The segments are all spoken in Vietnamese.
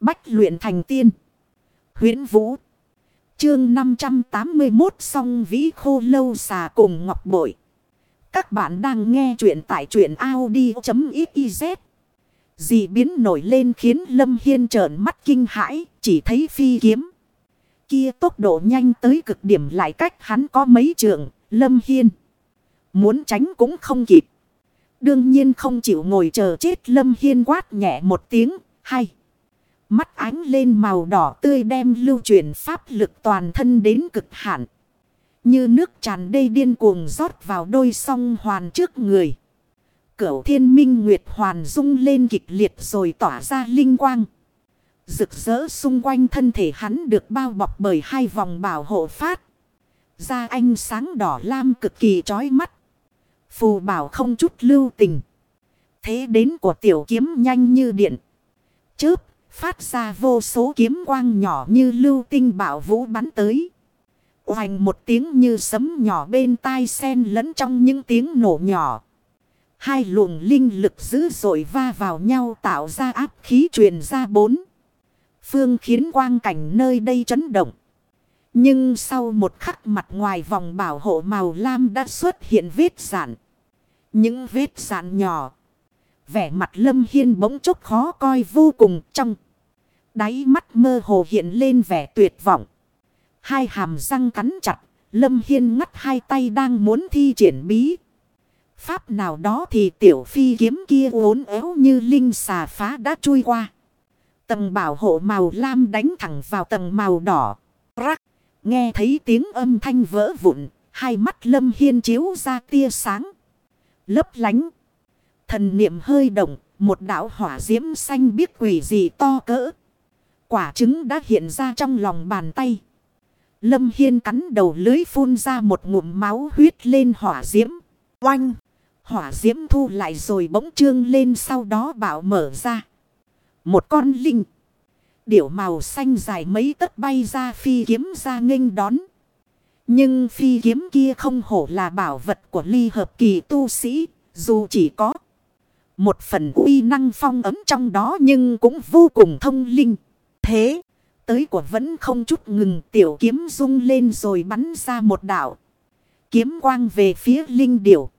Bách luyện thành tiên. huyễn Vũ. Chương 581 song vĩ khô lâu xà cùng ngọc bội. Các bạn đang nghe truyện tại truyện Audi.xyz. Dị biến nổi lên khiến Lâm Hiên trợn mắt kinh hãi, chỉ thấy phi kiếm. Kia tốc độ nhanh tới cực điểm lại cách hắn có mấy trường, Lâm Hiên. Muốn tránh cũng không kịp. Đương nhiên không chịu ngồi chờ chết Lâm Hiên quát nhẹ một tiếng, hay. Mắt ánh lên màu đỏ tươi đem lưu chuyển pháp lực toàn thân đến cực hạn. Như nước tràn đầy điên cuồng rót vào đôi song hoàn trước người. Cửu thiên minh nguyệt hoàn rung lên kịch liệt rồi tỏa ra linh quang. Rực rỡ xung quanh thân thể hắn được bao bọc bởi hai vòng bảo hộ phát. Ra ánh sáng đỏ lam cực kỳ chói mắt. Phù bảo không chút lưu tình. Thế đến của tiểu kiếm nhanh như điện. Chớp, phát ra vô số kiếm quang nhỏ như lưu tinh bảo vũ bắn tới. Hoành một tiếng như sấm nhỏ bên tai sen lẫn trong những tiếng nổ nhỏ. Hai luồng linh lực dữ dội va vào nhau tạo ra áp khí truyền ra bốn. Phương khiến quang cảnh nơi đây chấn động. Nhưng sau một khắc mặt ngoài vòng bảo hộ màu lam đã xuất hiện vết giản. Những vết giản nhỏ. Vẻ mặt lâm hiên bỗng chốc khó coi vô cùng trong. Đáy mắt mơ hồ hiện lên vẻ tuyệt vọng. Hai hàm răng cắn chặt. Lâm Hiên ngắt hai tay đang muốn thi triển bí. Pháp nào đó thì tiểu phi kiếm kia uốn éo như linh xà phá đã chui qua. Tầng bảo hộ màu lam đánh thẳng vào tầng màu đỏ. Rắc. Nghe thấy tiếng âm thanh vỡ vụn. Hai mắt lâm hiên chiếu ra tia sáng. Lấp lánh. Thần niệm hơi động. Một đạo hỏa diễm xanh biết quỷ gì to cỡ. Quả trứng đã hiện ra trong lòng bàn tay. Lâm Hiên cắn đầu lưới phun ra một ngụm máu huyết lên hỏa diễm. Oanh! Hỏa diễm thu lại rồi bỗng trương lên sau đó bảo mở ra. Một con linh. Điểu màu xanh dài mấy tấc bay ra phi kiếm ra nghênh đón. Nhưng phi kiếm kia không hổ là bảo vật của ly hợp kỳ tu sĩ. Dù chỉ có một phần uy năng phong ấm trong đó nhưng cũng vô cùng thông linh. Thế, tới của vẫn không chút ngừng tiểu kiếm rung lên rồi bắn ra một đạo. Kiếm quang về phía linh điểu.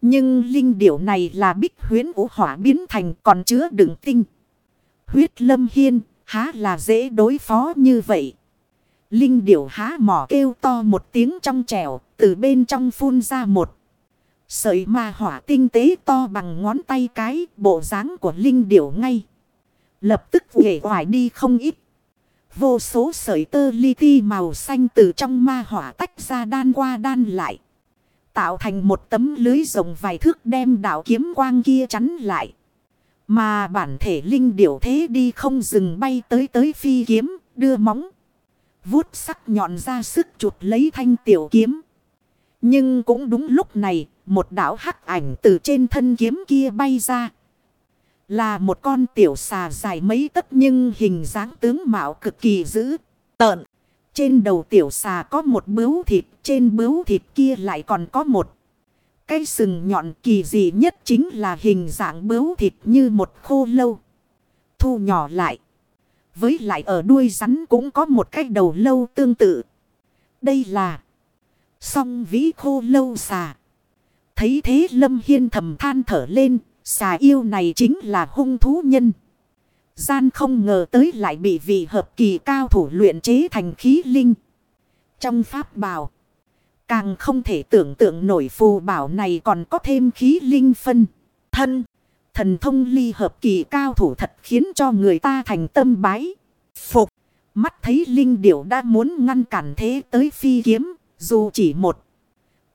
Nhưng linh điểu này là bích huyến vũ hỏa biến thành còn chứa đựng tinh. Huyết lâm hiên, há là dễ đối phó như vậy. Linh điểu há mỏ kêu to một tiếng trong trẻo, từ bên trong phun ra một. Sợi ma hỏa tinh tế to bằng ngón tay cái, bộ dáng của linh điểu ngay. Lập tức nghệ hoài đi không ít. Vô số sợi tơ li ti màu xanh từ trong ma hỏa tách ra đan qua đan lại. Tạo thành một tấm lưới rồng vài thước đem đảo kiếm quang kia chắn lại. Mà bản thể linh điểu thế đi không dừng bay tới tới phi kiếm, đưa móng. Vuốt sắc nhọn ra sức chuột lấy thanh tiểu kiếm. Nhưng cũng đúng lúc này, một đảo hắc ảnh từ trên thân kiếm kia bay ra. Là một con tiểu xà dài mấy tấc nhưng hình dáng tướng mạo cực kỳ dữ, tợn. Trên đầu tiểu xà có một bướu thịt, trên bướu thịt kia lại còn có một. Cái sừng nhọn kỳ dị nhất chính là hình dạng bướu thịt như một khô lâu. Thu nhỏ lại. Với lại ở đuôi rắn cũng có một cái đầu lâu tương tự. Đây là song vĩ khô lâu xà. Thấy thế Lâm Hiên thầm than thở lên. Xà yêu này chính là hung thú nhân. Gian không ngờ tới lại bị vị hợp kỳ cao thủ luyện chế thành khí linh. Trong pháp bảo. Càng không thể tưởng tượng nổi phù bảo này còn có thêm khí linh phân. Thân. Thần thông ly hợp kỳ cao thủ thật khiến cho người ta thành tâm bái. Phục. Mắt thấy linh điểu đã muốn ngăn cản thế tới phi kiếm. Dù chỉ một.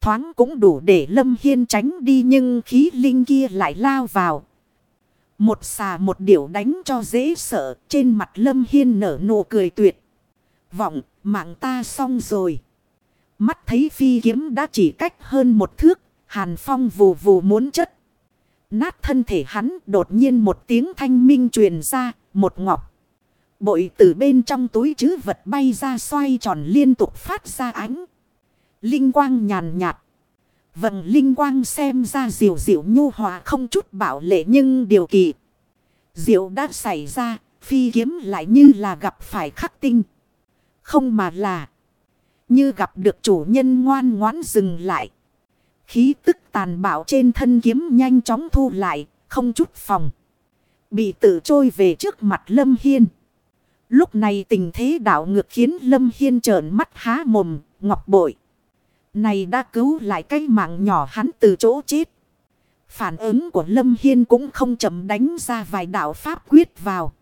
Thoáng cũng đủ để lâm hiên tránh đi nhưng khí linh kia lại lao vào. Một xà một điểu đánh cho dễ sợ. Trên mặt lâm hiên nở nụ cười tuyệt. Vọng, mạng ta xong rồi. Mắt thấy phi kiếm đã chỉ cách hơn một thước. Hàn phong vù vù muốn chất. Nát thân thể hắn, đột nhiên một tiếng thanh minh truyền ra. Một ngọc. Bội từ bên trong túi chứ vật bay ra xoay tròn liên tục phát ra ánh. Linh quang nhàn nhạt. Vầng linh quang xem ra diệu diệu nhu hòa không chút bảo lệ nhưng điều kỳ. Diệu đã xảy ra, phi kiếm lại như là gặp phải khắc tinh. Không mà là. Như gặp được chủ nhân ngoan ngoãn dừng lại. Khí tức tàn bạo trên thân kiếm nhanh chóng thu lại, không chút phòng. Bị tự trôi về trước mặt Lâm Hiên. Lúc này tình thế đảo ngược khiến Lâm Hiên trợn mắt há mồm, ngọc bội. Này đã cứu lại cái mạng nhỏ hắn từ chỗ chết. Phản ứng của Lâm Hiên cũng không chậm đánh ra vài đạo pháp quyết vào.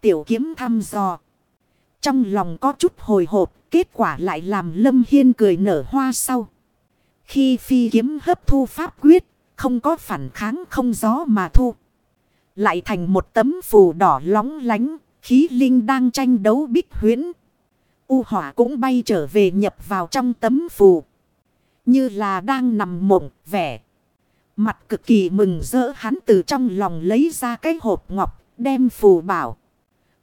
Tiểu kiếm thăm dò. Trong lòng có chút hồi hộp, kết quả lại làm Lâm Hiên cười nở hoa sau. Khi phi kiếm hấp thu pháp quyết, không có phản kháng không gió mà thu. Lại thành một tấm phù đỏ lóng lánh, khí linh đang tranh đấu bích huyễn. U hỏa cũng bay trở về nhập vào trong tấm phù. Như là đang nằm mộng, vẻ. Mặt cực kỳ mừng rỡ hắn từ trong lòng lấy ra cái hộp ngọc, đem phù bảo.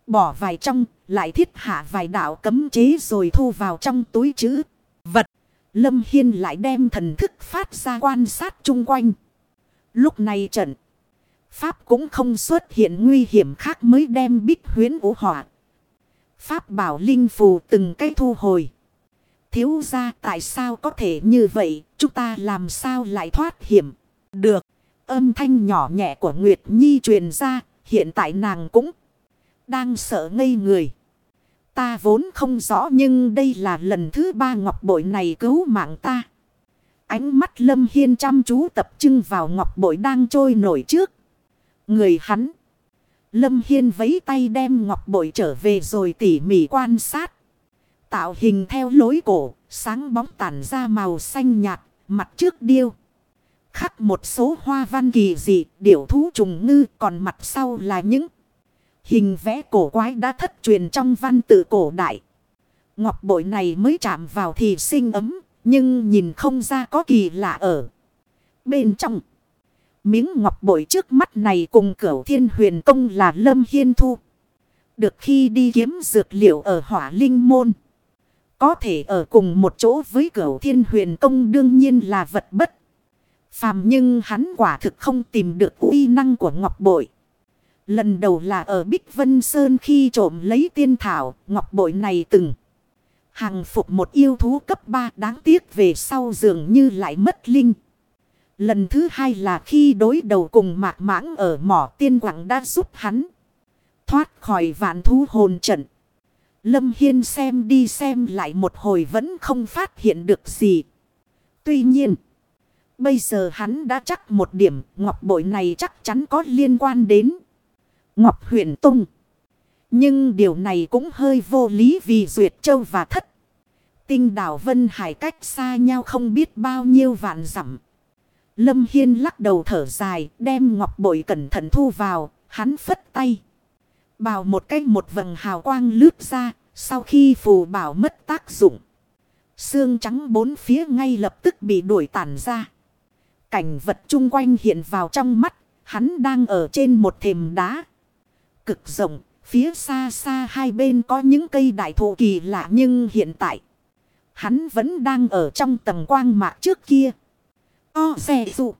Bỏ vài trong, lại thiết hạ vài đạo cấm chế rồi thu vào trong túi chữ. Vật. Lâm Hiên lại đem thần thức phát ra quan sát chung quanh. Lúc này trận. Pháp cũng không xuất hiện nguy hiểm khác mới đem bích huyến vũ họa. Pháp bảo linh phù từng cái thu hồi. Thiếu ra tại sao có thể như vậy, chúng ta làm sao lại thoát hiểm. Được, âm thanh nhỏ nhẹ của Nguyệt Nhi truyền ra, hiện tại nàng cũng đang sợ ngây người. Ta vốn không rõ nhưng đây là lần thứ ba ngọc bội này cứu mạng ta. Ánh mắt Lâm Hiên chăm chú tập trung vào ngọc bội đang trôi nổi trước. Người hắn. Lâm Hiên vấy tay đem ngọc bội trở về rồi tỉ mỉ quan sát. Tạo hình theo lối cổ, sáng bóng tản ra màu xanh nhạt, mặt trước điêu. Khắc một số hoa văn kỳ dị, điểu thú trùng ngư, còn mặt sau là những hình vẽ cổ quái đã thất truyền trong văn tự cổ đại. Ngọc bội này mới chạm vào thì sinh ấm, nhưng nhìn không ra có kỳ lạ ở. Bên trong, miếng ngọc bội trước mắt này cùng cửu thiên huyền công là Lâm Hiên Thu. Được khi đi kiếm dược liệu ở hỏa linh môn. Có thể ở cùng một chỗ với cửu thiên huyền công đương nhiên là vật bất. Phàm nhưng hắn quả thực không tìm được uy năng của ngọc bội. Lần đầu là ở Bích Vân Sơn khi trộm lấy tiên thảo, ngọc bội này từng hàng phục một yêu thú cấp 3 đáng tiếc về sau dường như lại mất linh. Lần thứ hai là khi đối đầu cùng mạc mãng ở mỏ tiên quảng đã giúp hắn thoát khỏi vạn thú hồn trận. Lâm Hiên xem đi xem lại một hồi vẫn không phát hiện được gì. Tuy nhiên, bây giờ hắn đã chắc một điểm ngọc bội này chắc chắn có liên quan đến Ngọc huyện Tông. Nhưng điều này cũng hơi vô lý vì Duyệt Châu và Thất. Tinh đảo Vân Hải cách xa nhau không biết bao nhiêu vạn dặm. Lâm Hiên lắc đầu thở dài đem ngọc bội cẩn thận thu vào, hắn phất tay. Bào một cách một vầng hào quang lướt ra, sau khi phù bảo mất tác dụng. Xương trắng bốn phía ngay lập tức bị đuổi tản ra. Cảnh vật chung quanh hiện vào trong mắt, hắn đang ở trên một thềm đá. Cực rộng, phía xa xa hai bên có những cây đại thụ kỳ lạ nhưng hiện tại, hắn vẫn đang ở trong tầng quang mạc trước kia. O xe dụng.